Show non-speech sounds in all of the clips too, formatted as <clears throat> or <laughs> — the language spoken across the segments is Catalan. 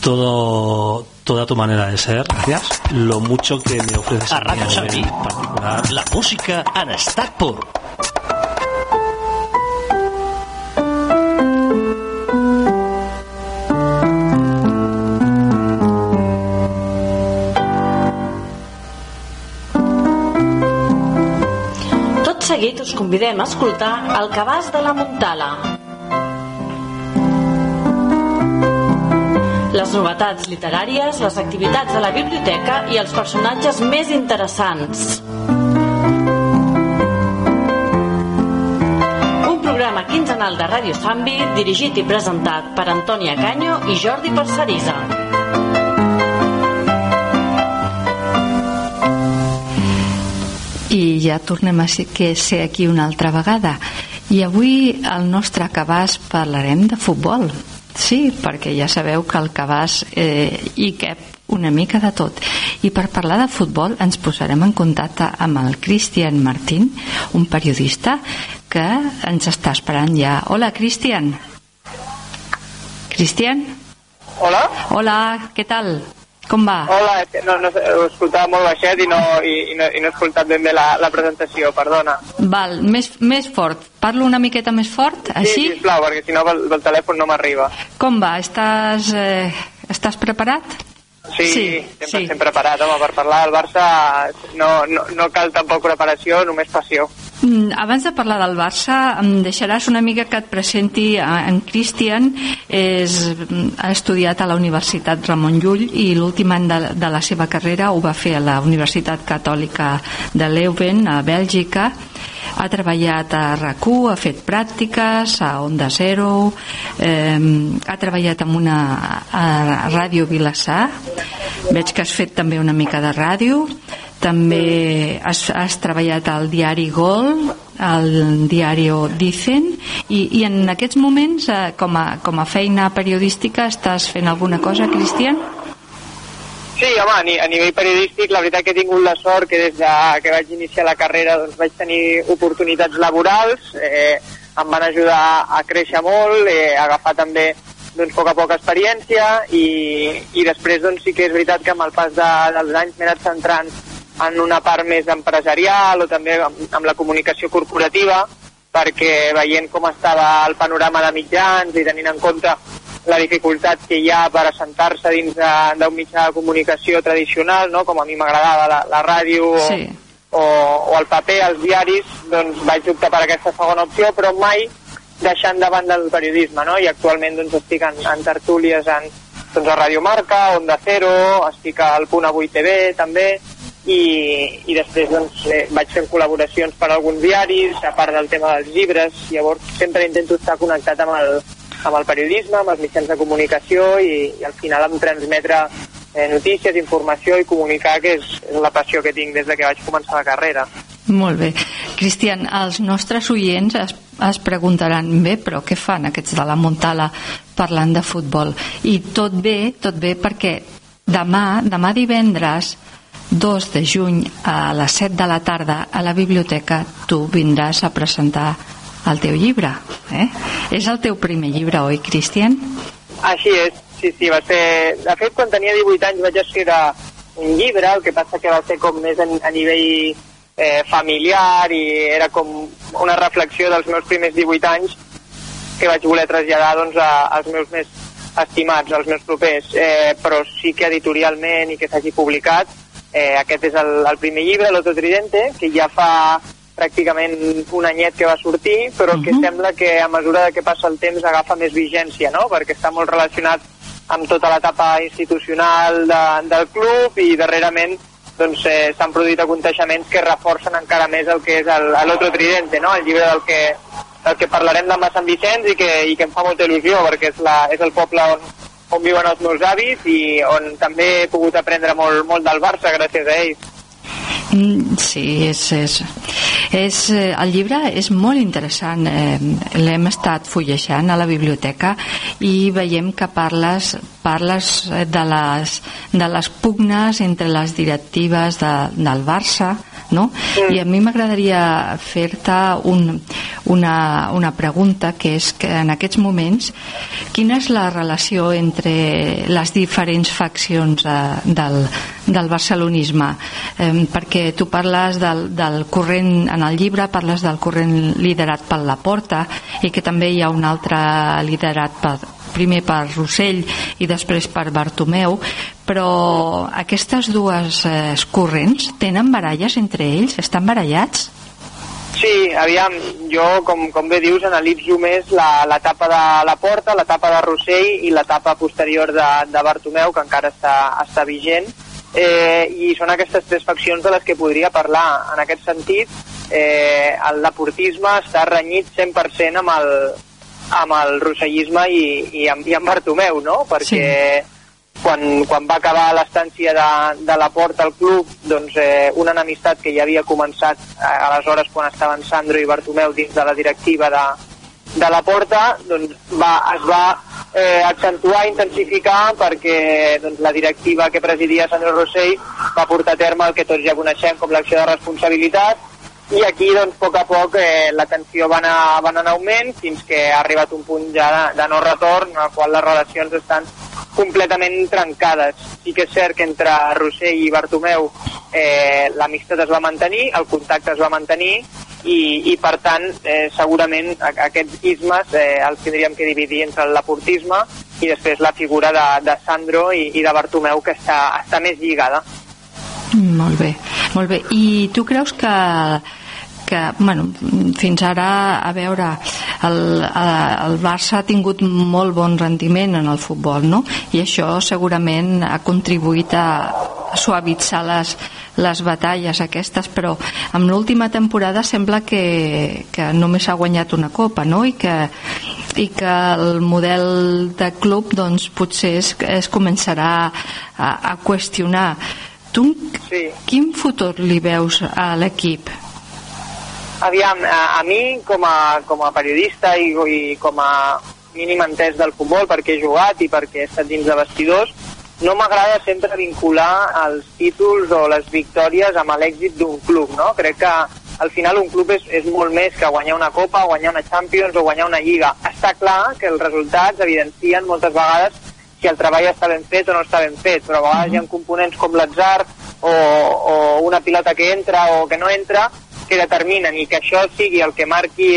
todo toda tu manera de ser, Gracias. lo mucho que me ofreces A a mí Radio Sabí, particular. la música en estat pur. Tot seguit us convidem a escoltar El cabàs de la Montala. Les novetats literàries, les activitats de la biblioteca i els personatges més interessants. Un programa quinzenal de Ràdio Sambi dirigit i presentat per Antònia Canyo i Jordi Parcerisa. I ja tornem a ser, que ser aquí una altra vegada. I avui al nostre cabàs parlarem de futbol. Sí, perquè ja sabeu que al cabàs eh, hi cap una mica de tot. I per parlar de futbol ens posarem en contacte amb el Cristian Martín, un periodista que ens està esperant ja. Hola, Cristian. Cristian? Hola? Hola, què tal? Com va? Hola, no, no, ho escoltava molt baixet i no, i, i no, i no he escoltat ben bé la, la presentació, perdona. Val, més, més fort. Parlo una miqueta més fort, així? Sí, sisplau, perquè si no pel, pel telèfon no m'arriba. Com va? Estàs, eh, estàs preparat? Sí, Sí, sempre, sí. sempre preparat, home, per parlar del Barça no, no, no cal tampoc preparació, només passió. Mm, Abans de parlar del Barça, em deixaràs una mica que et presenti en Cristian. És, ha estudiat a la Universitat Ramon Llull i l'últim any de, de la seva carrera ho va fer a la Universitat Catòlica de Leuven, a Bèlgica. Ha treballat a rac ha fet pràctiques a Onda Zero, eh, ha treballat amb una a Ràdio Vilassar, veig que has fet també una mica de ràdio, també has, has treballat al diari Gol, al diari Dicen, i, i en aquests moments, eh, com, a, com a feina periodística, estàs fent alguna cosa, Cristian? Sí, home, a, ni, a nivell periodístic, la veritat que he tingut la sort que des de que vaig iniciar la carrera doncs, vaig tenir oportunitats laborals, eh, em van ajudar a créixer molt, eh, a agafar també doncs, poc a poc experiència i, i després doncs, sí que és veritat que amb el pas de, dels anys m'he anat centrant en una part més empresarial o també amb, amb la comunicació corporativa perquè veient com estava el panorama de mitjans i tenint en compte la dificultat que hi ha per assentar-se dins d'un mitjà de comunicació tradicional, no? com a mi m'agradava la, la ràdio o, Sí. o, o el paper, els diaris, doncs vaig optar per aquesta segona opció, però mai deixant de banda el periodisme, no? I actualment doncs, estic en, en tertúlies en, doncs, a Radio Marca, Onda Cero, estic al Punt Avui TV també, i, i després doncs, eh, vaig fent col·laboracions per a alguns diaris, a part del tema dels llibres, llavors sempre intento estar connectat amb el, amb el periodisme, amb els mitjans de comunicació i, i al final em transmetre eh, notícies, informació i comunicar, que és, és la passió que tinc des de que vaig començar la carrera. Molt bé. Cristian, els nostres oients es, es preguntaran, bé, però què fan aquests de la Montala parlant de futbol? I tot bé, tot bé, perquè demà, demà divendres, 2 de juny, a les 7 de la tarda, a la biblioteca, tu vindràs a presentar el teu llibre. Eh? És el teu primer llibre, oi, Cristian? Així és, sí, sí, va ser... De fet, quan tenia 18 anys vaig escriure un llibre, el que passa que va ser com més a, a nivell eh, familiar i era com una reflexió dels meus primers 18 anys que vaig voler traslladar doncs, a, als meus més estimats, als meus propers, eh, però sí que editorialment i que s'hagi publicat, eh, aquest és el, el primer llibre, L'Otto Tridente, que ja fa pràcticament un anyet que va sortir, però que sembla que a mesura que passa el temps agafa més vigència, no? perquè està molt relacionat amb tota l'etapa institucional de, del club i darrerament doncs, eh, s'han produït aconteixements que reforcen encara més el que és l'Otro Tridente, no? el llibre del que, del que parlarem demà a Sant Vicenç i que, i que em fa molta il·lusió perquè és, la, és el poble on, on viuen els meus avis i on també he pogut aprendre molt, molt del Barça gràcies a ells. Mm, Sí, és, és, és, eh, el llibre és molt interessant. Eh, L'hem estat fullejant a la biblioteca i veiem que parles, parles eh, de, les, de les pugnes entre les directives de, del Barça, no? Mm. I a mi m'agradaria fer-te un, una, una pregunta que és que en aquests moments quina és la relació entre les diferents faccions eh, del, del barcelonisme eh, perquè tu parles del, del corrent en el llibre parles del corrent liderat per la Porta i que també hi ha un altre liderat per, primer per Rossell i després per Bartomeu, però aquestes dues eh, corrents tenen baralles entre ells? Estan barallats? Sí, aviam, jo, com, com bé dius, analitzo més l'etapa de la Porta, l'etapa de Rossell i l'etapa posterior de, de Bartomeu, que encara està, està vigent, eh, i són aquestes tres faccions de les que podria parlar. En aquest sentit, eh, el deportisme està renyit 100% amb el, amb el rossellisme i, i, amb, i amb Bartomeu, no? Perquè sí. Quan, quan va acabar l'estància de, de la Porta al club, doncs eh, una enemistat que ja havia començat eh, aleshores quan estaven Sandro i Bartomeu dins de la directiva de, de la Porta, doncs va, es va eh, accentuar, intensificar perquè doncs, la directiva que presidia Sandro Rossell va portar a terme el que tots ja coneixem com l'acció de responsabilitat i aquí doncs, a poc a poc eh, la tensió va anar, va anar en augment fins que ha arribat un punt ja de, de no retorn en el qual les relacions estan completament trencades. Sí que és cert que entre Rossell i Bartomeu eh, l'amistat es va mantenir, el contacte es va mantenir i, i per tant eh, segurament aquests ismes eh, els tindríem que dividir entre el laportisme i després la figura de, de Sandro i, i de Bartomeu que està, està més lligada. Molt bé, molt bé. I tu creus que que bueno, fins ara a veure el, el Barça ha tingut molt bon rendiment en el futbol no? i això segurament ha contribuït a, suavitzar les, les batalles aquestes però amb l'última temporada sembla que, que només ha guanyat una copa no? I, que, i que el model de club doncs, potser es, es començarà a, a qüestionar tu sí. quin futur li veus a l'equip? Aviam, a, a mi com a, com a periodista i, i com a mínim entès del futbol perquè he jugat i perquè he estat dins de vestidors no m'agrada sempre vincular els títols o les victòries amb l'èxit d'un club, no? Crec que al final un club és, és molt més que guanyar una Copa, guanyar una Champions o guanyar una Lliga. Està clar que els resultats evidencien moltes vegades si el treball està ben fet o no està ben fet, però a vegades hi ha components com l'atzar o, o una pilota que entra o que no entra que determinen i que això sigui el que marqui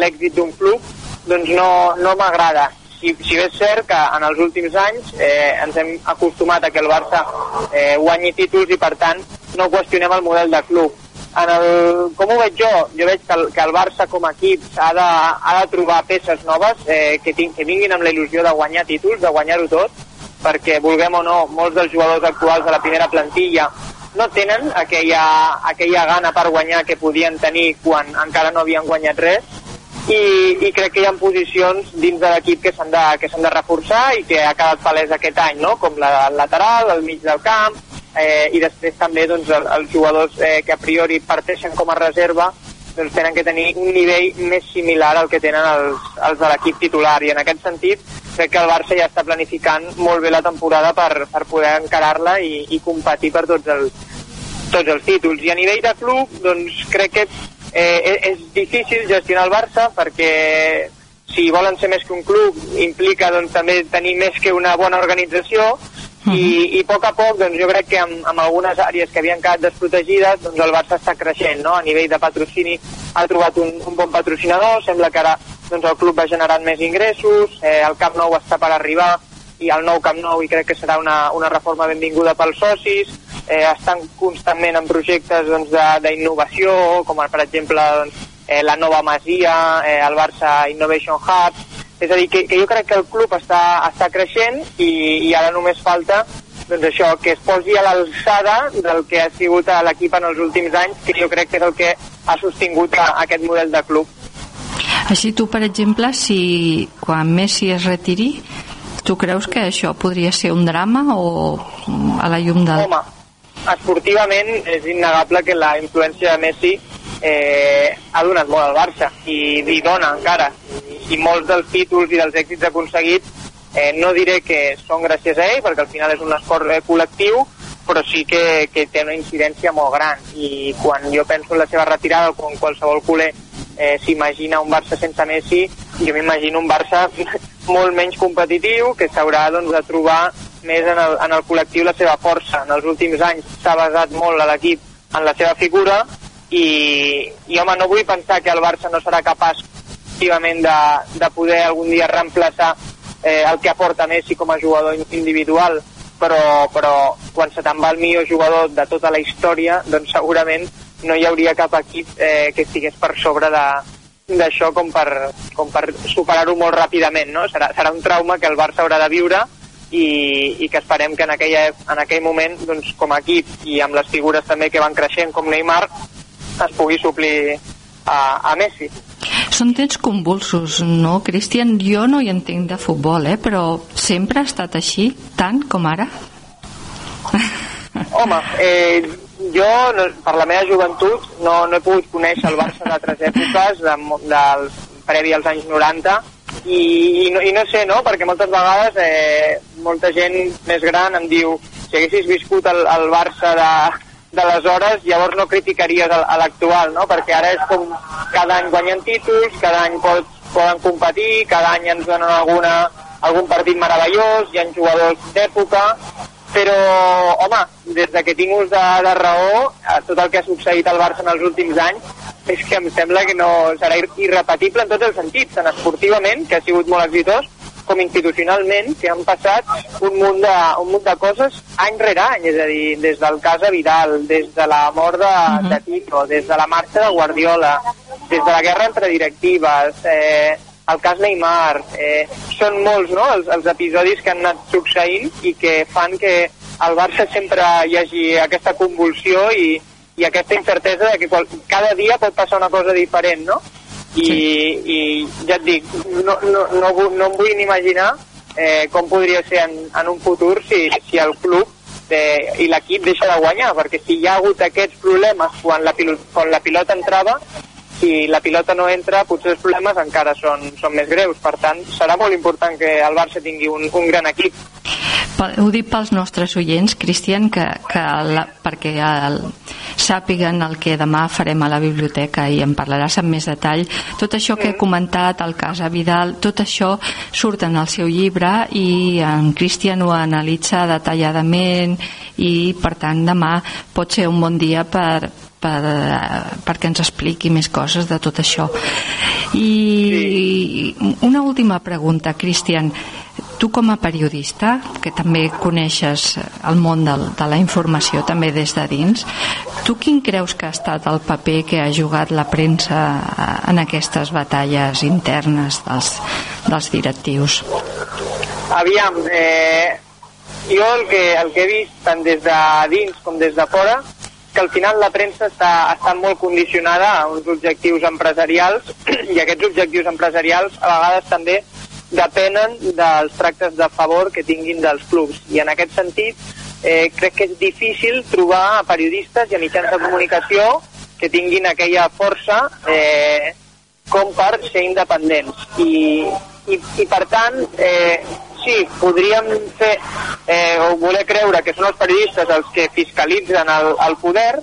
l'èxit d'un club, doncs no, no m'agrada. Si, si bé és cert que en els últims anys eh, ens hem acostumat a que el Barça eh, guanyi títols i per tant no qüestionem el model de club. En el, com ho veig jo? Jo veig que el, que el Barça com a equip ha de, ha de trobar peces noves eh, que, ting, que vinguin amb la il·lusió de guanyar títols, de guanyar-ho tot, perquè vulguem o no, molts dels jugadors actuals de la primera plantilla no tenen aquella, aquella gana per guanyar que podien tenir quan encara no havien guanyat res i, i crec que hi ha posicions dins de l'equip que s'han de, que s'han de reforçar i que ha quedat palès aquest any, no? com la el lateral, el mig del camp, eh, i després també doncs, el, els jugadors eh, que a priori parteixen com a reserva doncs tenen que tenir un nivell més similar al que tenen els, els de l'equip titular i en aquest sentit crec que el Barça ja està planificant molt bé la temporada per, per poder encarar-la i, i competir per tots els, tots els títols. I a nivell de club, doncs crec que eh, és difícil gestionar el Barça perquè si volen ser més que un club implica doncs, també tenir més que una bona organització Uh -huh. I, i a poc a poc doncs, jo crec que amb, amb algunes àrees que havien quedat desprotegides doncs el Barça està creixent no? a nivell de patrocini ha trobat un, un bon patrocinador sembla que ara doncs, el club va generant més ingressos eh, el Camp Nou està per arribar i el nou Camp Nou i crec que serà una, una reforma benvinguda pels socis eh, estan constantment en projectes doncs, d'innovació doncs, com per exemple doncs, eh, la nova Masia eh, el Barça Innovation Hub és a dir, que, que jo crec que el club està, està creixent i, i ara només falta doncs això, que es posi a l'alçada del que ha sigut l'equip en els últims anys, que jo crec que és el que ha sostingut a, aquest model de club. Així tu, per exemple, si quan Messi es retiri, tu creus que això podria ser un drama o a la llum del... Home, esportivament és innegable que la influència de Messi eh, ha donat molt al Barça i li dona encara i molts dels títols i dels èxits aconseguits eh, no diré que són gràcies a ell perquè al final és un esport eh, col·lectiu però sí que, que té una incidència molt gran. I quan jo penso en la seva retirada o quan qualsevol culer eh, s'imagina un Barça sense Messi jo m'imagino un Barça <laughs> molt menys competitiu que s'haurà doncs, de trobar més en el, en el col·lectiu la seva força. En els últims anys s'ha basat molt a l'equip en la seva figura i, i home, no vull pensar que el Barça no serà capaç efectivament de, de poder algun dia reemplaçar eh, el que aporta Messi com a jugador individual però, però quan se te'n va el millor jugador de tota la història doncs segurament no hi hauria cap equip eh, que estigués per sobre de d'això com per, com per superar-ho molt ràpidament no? serà, serà un trauma que el Barça haurà de viure i, i que esperem que en, aquella, en aquell moment doncs, com a equip i amb les figures també que van creixent com Neymar es pugui suplir a, a Messi són temps convulsos, no, Cristian? Jo no hi entenc de futbol, eh? però sempre ha estat així, tant com ara? <laughs> Home, eh, jo, no, per la meva joventut, no, no he pogut conèixer el Barça d'altres èpoques, de, dels, previ als anys 90, i, i, no, i no sé, no?, perquè moltes vegades eh, molta gent més gran em diu si haguessis viscut el, el Barça de, d'aleshores llavors no criticaries a l'actual, no? perquè ara és com cada any guanyen títols, cada any pot, poden competir, cada any ens donen alguna, algun partit meravellós, hi ha jugadors d'època, però, home, des de que tinc ús de, de raó, tot el que ha succeït al Barça en els últims anys, és que em sembla que no serà irrepetible en tots els sentits, tant esportivament, que ha sigut molt exitós, com institucionalment que han passat un munt de, un munt de coses any rere any, és a dir, des del cas de Vidal, des de la mort de, uh -huh. de Tito, des de la marxa de Guardiola, des de la guerra entre directives, eh, el cas Neymar, eh, són molts no, els, els episodis que han anat succeint i que fan que al Barça sempre hi hagi aquesta convulsió i, i aquesta incertesa de que qual, cada dia pot passar una cosa diferent, no? I, sí. i ja et dic, no, no, no, no em vull ni imaginar eh, com podria ser en, en un futur si, si el club eh, i l'equip deixa de guanyar, perquè si hi ha hagut aquests problemes quan la, pilota, quan la pilota entrava, si la pilota no entra, potser els problemes encara són, són més greus. Per tant, serà molt important que el Barça tingui un, un gran equip. Ho dic pels nostres oients, Cristian, que, que la, perquè el, sàpiguen el que demà farem a la biblioteca i en parlaràs amb més detall. Tot això que he comentat, el cas a Vidal, tot això surt en el seu llibre i en Cristian ho analitza detalladament i per tant demà pot ser un bon dia per, per, perquè ens expliqui més coses de tot això. I una última pregunta, Cristian. Tu com a periodista, que també coneixes el món de, de la informació també des de dins, tu quin creus que ha estat el paper que ha jugat la premsa en aquestes batalles internes dels, dels directius? Aviam, eh, jo el que, el que he vist tant des de dins com des de fora que al final la premsa està, està molt condicionada a uns objectius empresarials <clears throat> i aquests objectius empresarials a vegades també depenen dels tractes de favor que tinguin dels clubs. I en aquest sentit eh, crec que és difícil trobar periodistes i a mitjans de comunicació que tinguin aquella força eh, com per ser independents. I, i, i per tant eh, sí, podríem fer eh, o voler creure que són els periodistes els que fiscalitzen el, el poder,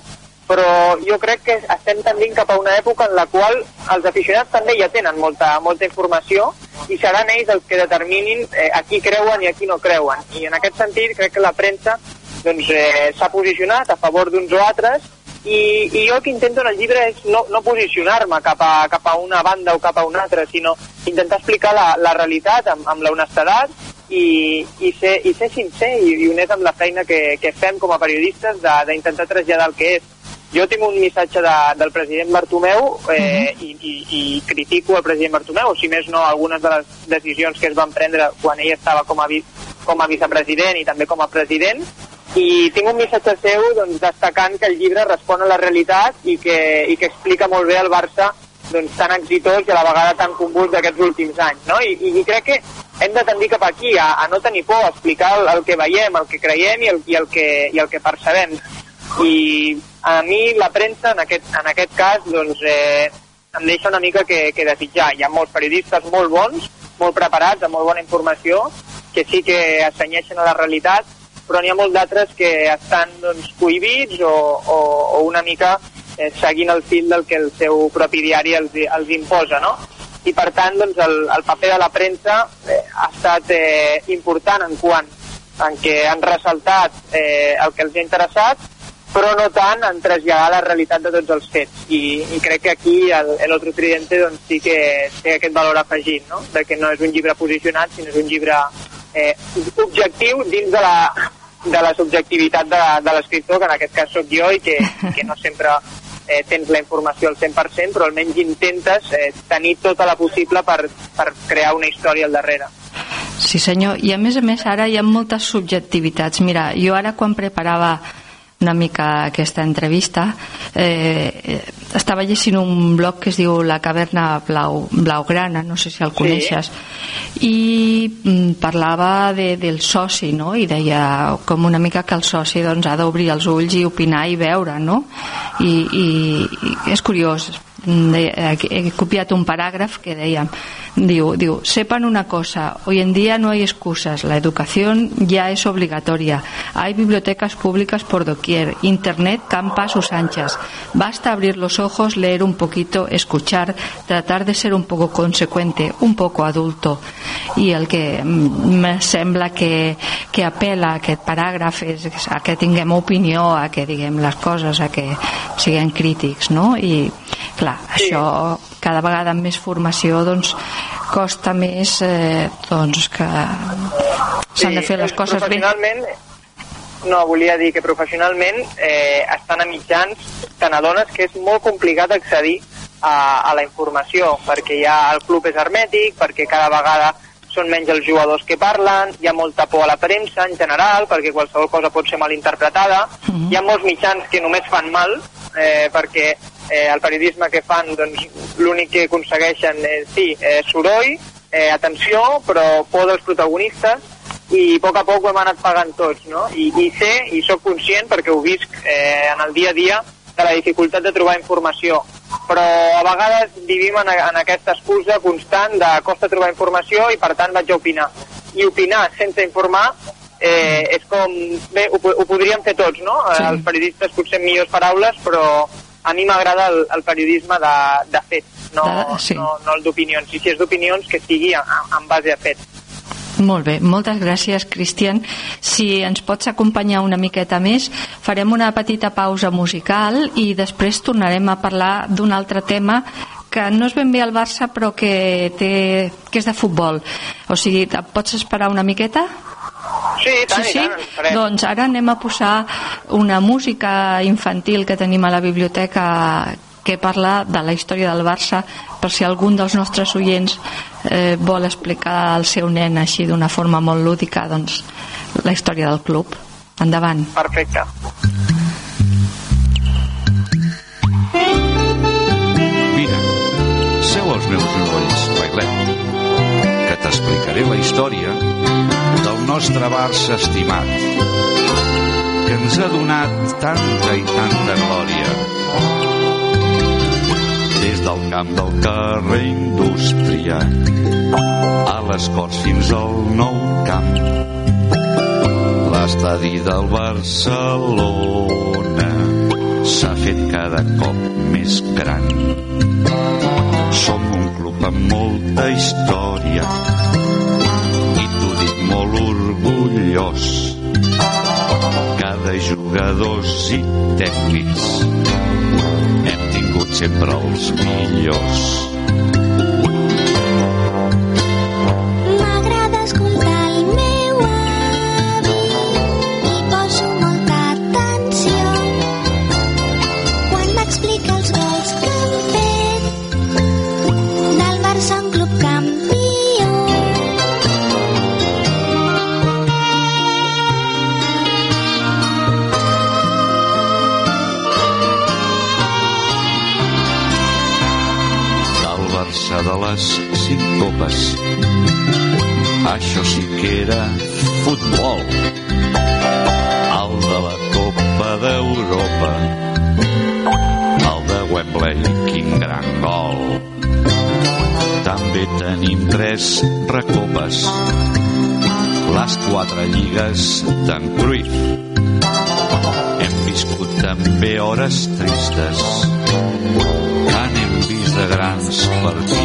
però jo crec que estem tendint cap a una època en la qual els aficionats també ja tenen molta, molta informació i seran ells els que determinin eh, a qui creuen i a qui no creuen. I en aquest sentit crec que la premsa s'ha doncs, eh, posicionat a favor d'uns o altres i, i jo el que intento en el llibre és no, no posicionar-me cap, a, cap a una banda o cap a una altra, sinó intentar explicar la, la realitat amb, amb la honestedat i, i, ser, i ser sincer i, i honest amb la feina que, que fem com a periodistes d'intentar traslladar el que és. Jo tinc un missatge de, del president Bartomeu eh, uh -huh. i, i, i critico el president Bartomeu, si més no algunes de les decisions que es van prendre quan ell estava com a, com a vicepresident i també com a president, i tinc un missatge seu doncs, destacant que el llibre respon a la realitat i que, i que explica molt bé el Barça doncs, tan exitós i a la vegada tan convuls d'aquests últims anys. No? I, I crec que hem de tendir cap aquí, a, a no tenir por, a explicar el, el que veiem, el que creiem i el, i el, que, i el que percebem. I a mi la premsa, en aquest, en aquest cas, doncs, eh, em deixa una mica que, que desitjar. Hi ha molts periodistes molt bons, molt preparats, amb molt bona informació, que sí que assenyeixen a la realitat, però n'hi ha molts d'altres que estan doncs, cohibits o, o, o una mica eh, seguint el fil del que el seu propi diari els, els imposa, no? I per tant, doncs, el, el paper de la premsa eh, ha estat eh, important en quant en què han ressaltat eh, el que els ha interessat, però no tant en traslladar la realitat de tots els fets. I, i crec que aquí el, el Otro Tridente doncs, sí que té aquest valor afegit, no? de que no és un llibre posicionat, sinó és un llibre eh, objectiu dins de la, de la subjectivitat de, de l'escriptor, que en aquest cas sóc jo i que, <laughs> que no sempre eh, tens la informació al 100%, però almenys intentes eh, tenir tota la possible per, per crear una història al darrere. Sí senyor, i a més a més ara hi ha moltes subjectivitats. Mira, jo ara quan preparava una mica aquesta entrevista eh, estava llegint un blog que es diu La caverna blau, blaugrana no sé si el coneixes sí. i mm, parlava de, del soci no? i deia com una mica que el soci doncs, ha d'obrir els ulls i opinar i veure no? I, i, i és curiós de, he copiat un paràgraf que deia diu, diu, sepan una cosa hoy en día no hay excusas la educación ya es obligatoria. Hay bibliotecas públicas por doquier internet campa a sus anchas. Basta abrir los ojos leer un poquito escuchar tratar de ser un poco consecuente un poco adulto i el que me sembla que, que apela a aquest paràgraf és a que tinguem opinió a que diguem les coses a que siguem crítics no? i clar, sí. això cada vegada amb més formació doncs costa més eh, doncs que s'han sí, de fer les coses bé no, volia dir que professionalment eh, estan a mitjans te n'adones que és molt complicat accedir a, a la informació perquè ja el club és hermètic, perquè cada vegada són menys els jugadors que parlen, hi ha molta por a la premsa en general, perquè qualsevol cosa pot ser mal interpretada, mhm. -huh. hi ha molts mitjans que només fan mal, eh, perquè eh, el periodisme que fan, doncs, l'únic que aconsegueixen és, sí, eh, soroll, eh, atenció, però por dels protagonistes, i a poc a poc ho hem anat pagant tots, no? I, i sé, i sóc conscient, perquè ho visc eh, en el dia a dia, de la dificultat de trobar informació. Però a vegades vivim en, en aquesta excusa constant de costa trobar informació i per tant vaig a opinar. I opinar sense informar eh, és com... Bé, ho, ho podríem fer tots, no? Sí. Els periodistes potser millors paraules, però a mi m'agrada el, el periodisme de, de fets, no, de, sí. no, no el d'opinions. I si és d'opinions, que sigui en base a fets. Molt bé, moltes gràcies, Cristian. Si ens pots acompanyar una miqueta més, farem una petita pausa musical i després tornarem a parlar d'un altre tema que no és ben bé el Barça però que, té, que és de futbol. O sigui, pots esperar una miqueta? Sí, tant, sí, sí? tant, Doncs ara anem a posar una música infantil que tenim a la biblioteca que parla de la història del Barça per si algun dels nostres oients eh, vol explicar al seu nen així d'una forma molt lúdica doncs, la història del club. Endavant. Perfecte. Meus genolls, Bailet, que t'explicaré la història del nostre Barça estimat, que ens ha donat tanta i tanta glòria des del camp del carrer Indústria a les Corts fins al nou camp. L'estadi del Barcelona s'ha fet cada cop més gran. Som amb molta història i t'ho dic molt orgullós. Cada jugadors i tècnics sempre els millors. Vist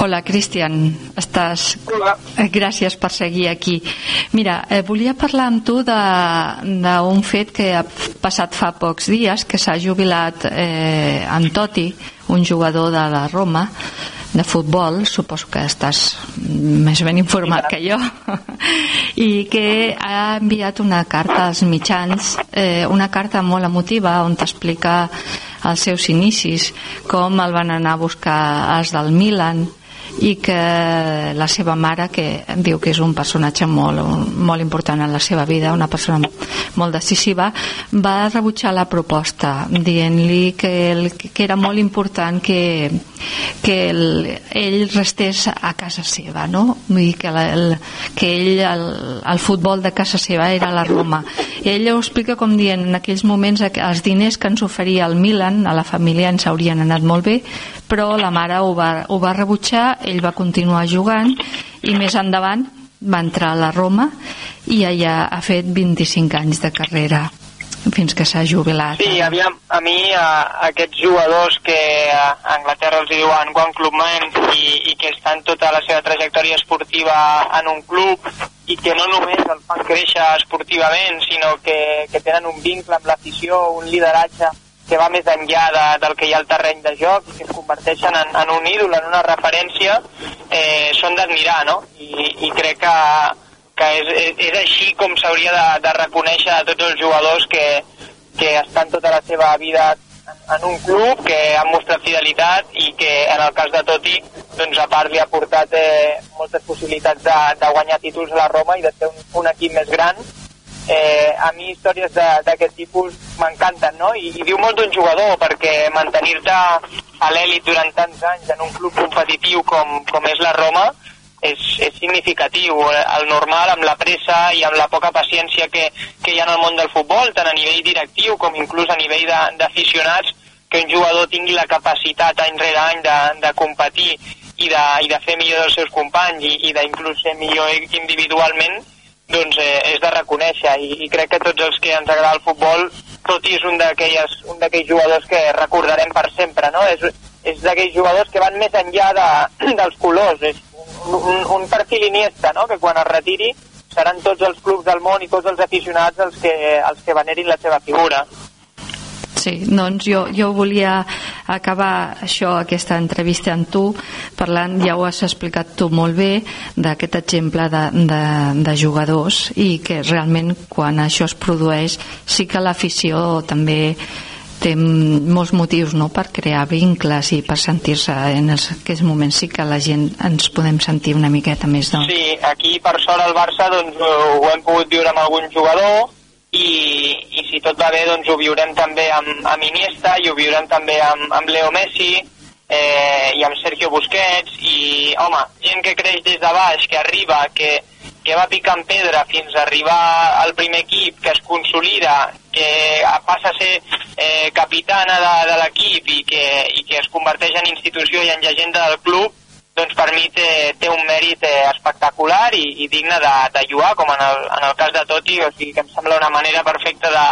Hola, Cristian. Estàs... Hola. Eh, Gràcies per seguir aquí. Mira, eh, volia parlar amb tu de- d'un fet que ha passat fa pocs dies, que s'ha jubilat eh, en Totti, un jugador de la Roma, de futbol, suposo que estàs més ben informat que jo, <laughs> i que ha enviat una carta als mitjans, eh, una carta molt emotiva on t'explica els seus inicis, com el van anar a buscar els del Milan, i que la seva mare, que diu que és un personatge molt, molt important en la seva vida, una persona molt decisiva, va rebutjar la proposta, dient-li que, el, que era molt important que, que el, ell restés a casa seva, no? Dir que, la, el, que ell, el, el futbol de casa seva era la Roma. I ell ho explica com dient, en aquells moments els diners que ens oferia el Milan a la família ens haurien anat molt bé, però la mare ho va, ho va rebutjar, ell va continuar jugant i més endavant va entrar a la Roma i allà ha fet 25 anys de carrera fins que s'ha jubilat. Sí, aviam, a mi a, aquests jugadors que a Anglaterra els diuen One Club Man i, i que estan tota la seva trajectòria esportiva en un club i que no només el fan créixer esportivament, sinó que, que tenen un vincle amb l'afició, un lideratge que va més enllà de, del que hi ha al terreny de joc i que es converteixen en, en un ídol, en una referència, eh, són d'admirar, no? I, I crec que, que és, és, és així com s'hauria de, de reconèixer a tots els jugadors que, que estan tota la seva vida en, un club, que han mostrat fidelitat i que en el cas de Totti, doncs a part li ha portat eh, moltes possibilitats de, de guanyar títols a la Roma i de ser un, un equip més gran eh, a mi històries d'aquest tipus m'encanten, no? I, I diu molt d'un jugador, perquè mantenir-te a l'èlit durant tants anys en un club competitiu com, com és la Roma és, és significatiu. El normal, amb la pressa i amb la poca paciència que, que hi ha en el món del futbol, tant a nivell directiu com inclús a nivell d'aficionats, que un jugador tingui la capacitat any rere any de, de competir i de, i de fer millor dels seus companys i, i d'inclús ser millor individualment, doncs eh, és de reconèixer i, i crec que tots els que ens agrada el futbol tot és un d'aquells un jugadors que recordarem per sempre no? és, és d'aquells jugadors que van més enllà de, <clears throat> dels colors és un, un, un perfil iniesta no? que quan es retiri seran tots els clubs del món i tots els aficionats els que, els que venerin la seva figura Sí, doncs jo, jo volia acabar això, aquesta entrevista amb tu, parlant, ja ho has explicat tu molt bé, d'aquest exemple de, de, de jugadors i que realment quan això es produeix sí que l'afició també té molts motius no, per crear vincles i per sentir-se en els, aquests moments sí que la gent ens podem sentir una miqueta més doncs. Sí, aquí per sort al Barça doncs, ho hem pogut viure amb algun jugador i, i si tot va bé doncs ho viurem també amb, amb Iniesta i ho viurem també amb, amb Leo Messi eh, i amb Sergio Busquets i home, gent que creix des de baix, que arriba, que, que va picant pedra fins a arribar al primer equip, que es consolida, que passa a ser eh, capitana de, de l'equip i, que, i que es converteix en institució i en llegenda del club, doncs per mi té, té un mèrit eh, espectacular i, i digne de, de lluar, com en el, en el cas de Toti, o sigui que em sembla una manera perfecta de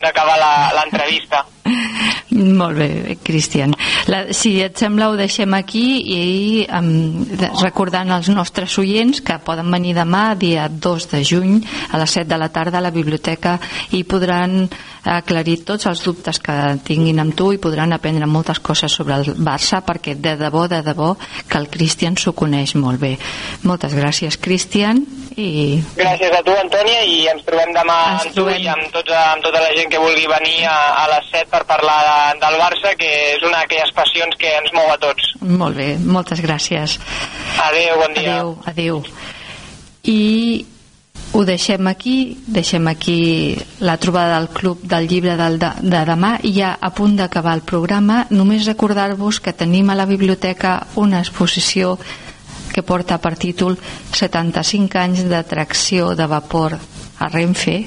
d'acabar l'entrevista. Molt bé, Cristian. La, si et sembla, ho deixem aquí i um, recordant als nostres oients que poden venir demà, dia 2 de juny, a les 7 de la tarda a la biblioteca i podran aclarir tots els dubtes que tinguin amb tu i podran aprendre moltes coses sobre el Barça perquè de debò, de debò, que el Cristian s'ho coneix molt bé. Moltes gràcies, Cristian. I... Gràcies a tu, Antònia, i ens trobem demà Ens amb tu trobem. i amb, tots, amb tota la gent que vulgui venir a, a les 7 per parlar de, del Barça, que és una d'aquelles passions que ens mou a tots. Molt bé, moltes gràcies. Adéu, bon dia. Adéu, adéu. I ho deixem aquí, deixem aquí la trobada del Club del Llibre del de, de demà i ja a punt d'acabar el programa només recordar-vos que tenim a la biblioteca una exposició que porta per títol 75 anys d'atracció de vapor a Renfe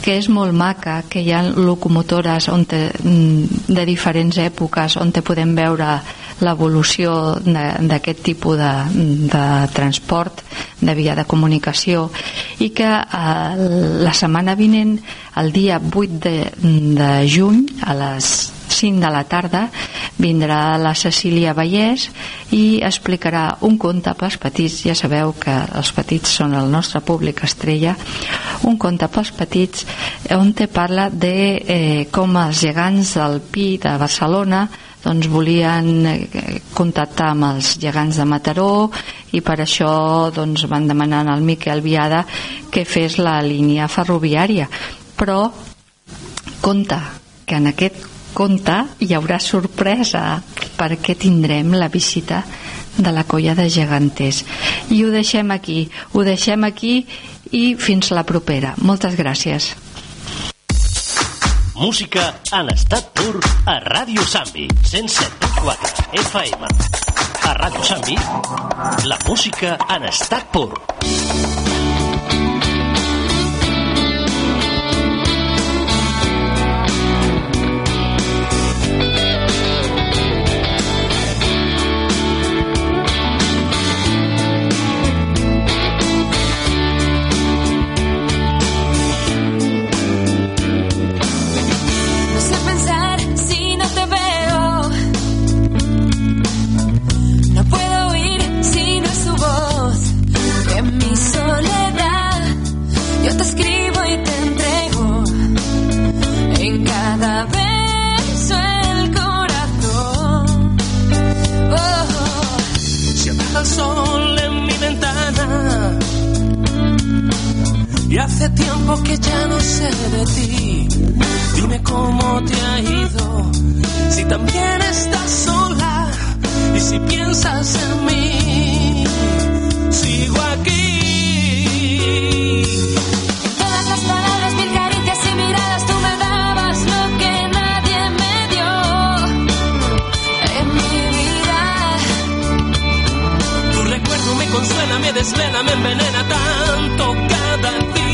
que és molt maca, que hi ha locomotores on te, mm, de diferents èpoques on te podem veure l'evolució d'aquest tipus de, de transport, de via de comunicació i que eh, la setmana vinent, el dia 8 de, de juny a les 5 de la tarda vindrà la Cecília Vallès i explicarà un conte pels petits. Ja sabeu que els petits són el nostre públic estrella. Un conte pels petits on te parla de eh, com els gegants del Pi de Barcelona doncs volien eh, contactar amb els gegants de Mataró i per això doncs, van demanar al Miquel Viada que fes la línia ferroviària. Però compte que en aquest conte hi haurà sorpresa perquè tindrem la visita de la colla de geganters i ho deixem aquí ho deixem aquí i fins la propera moltes gràcies Música en estat pur a Ràdio Sambi, 107.4 FM. A Ràdio Sambi, la música en estat pur. Y hace tiempo que ya no sé de ti. Dime cómo te ha ido. Si también estás sola. Y si piensas en mí. Sigo aquí. Todas las palabras, mil caricias y miradas, tú me dabas lo que nadie me dio en mi vida. Tu recuerdo me consuela, me desvela, me envenena tanto cada día.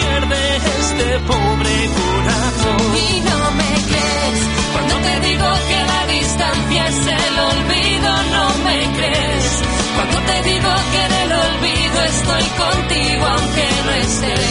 ¿Qué harías si te pierdes este pobre corazón? Y no me crees cuando te digo que la distancia es el olvido, no me crees. Cuando te digo que en el olvido estoy contigo aunque no estés.